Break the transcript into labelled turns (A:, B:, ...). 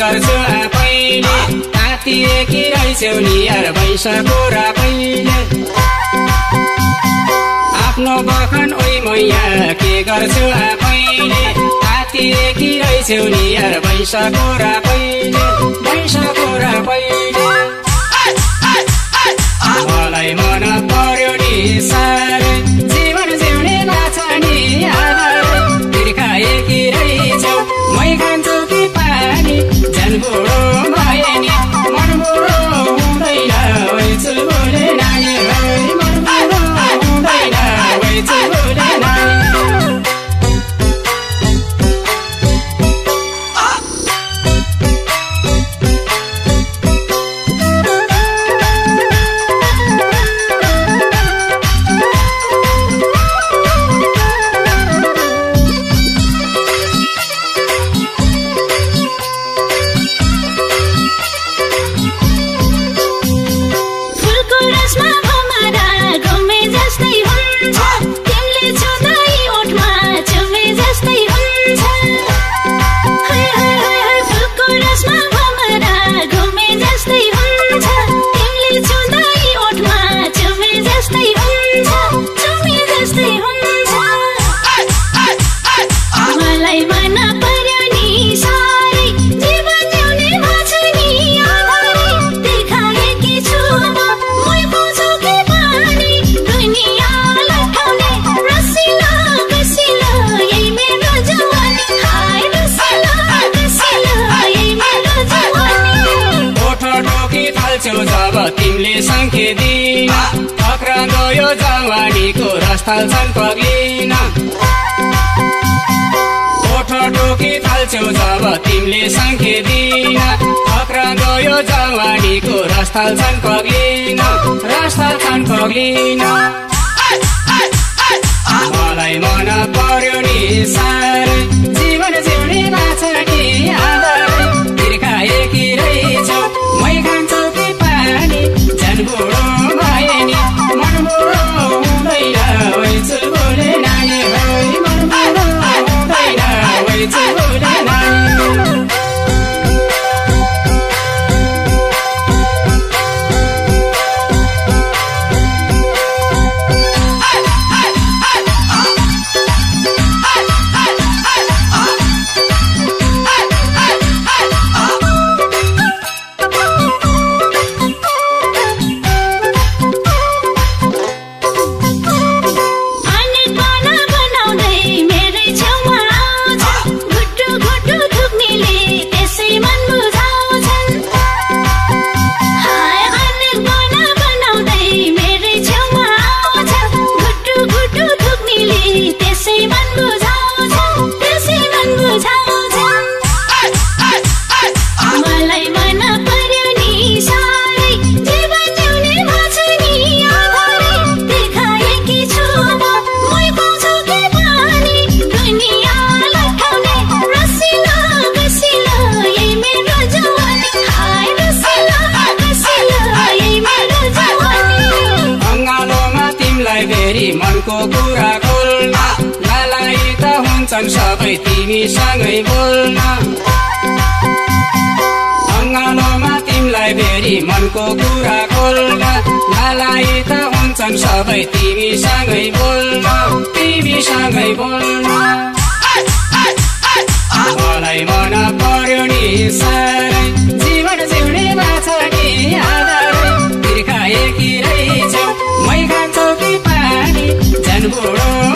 A: गर्छु आफैले। तातिए किराई सेउली यार भैसा कुरा पहिले आफ्नो बखन ओइ मैया के गर्छु आफैले? तातिए किराई सेउली यार भैसा कुरा पहिले भैसा कुरा पहिले मलाई मन पर्यो नि सा corazón. छेउ जब तिमीले साङ्खेदिमा फक्रा गयो जवानीको रस्ताल छन् पग्लिन ओठो टोकी थाल्छौ जब तिमीले साङ्खेदिमा फक्रा गयो जवानीको रस्ताल छन् पग्लिन रस्ताल छन् पग्लिन मलाई मन पर्यो नि सा। को कुरा बोल्न। लालाइ त हुन्छन् सबै तिमीसँगै बोल्न। अङ्गालोमा तिमीलाई फेरि मनको कुरा बोल्न। लालाइ त हुन्छन् सबै तिमीसँगै बोल्न। तिमीसँगै बोल्न। मलाई मन पर्यो नि सर। Oh.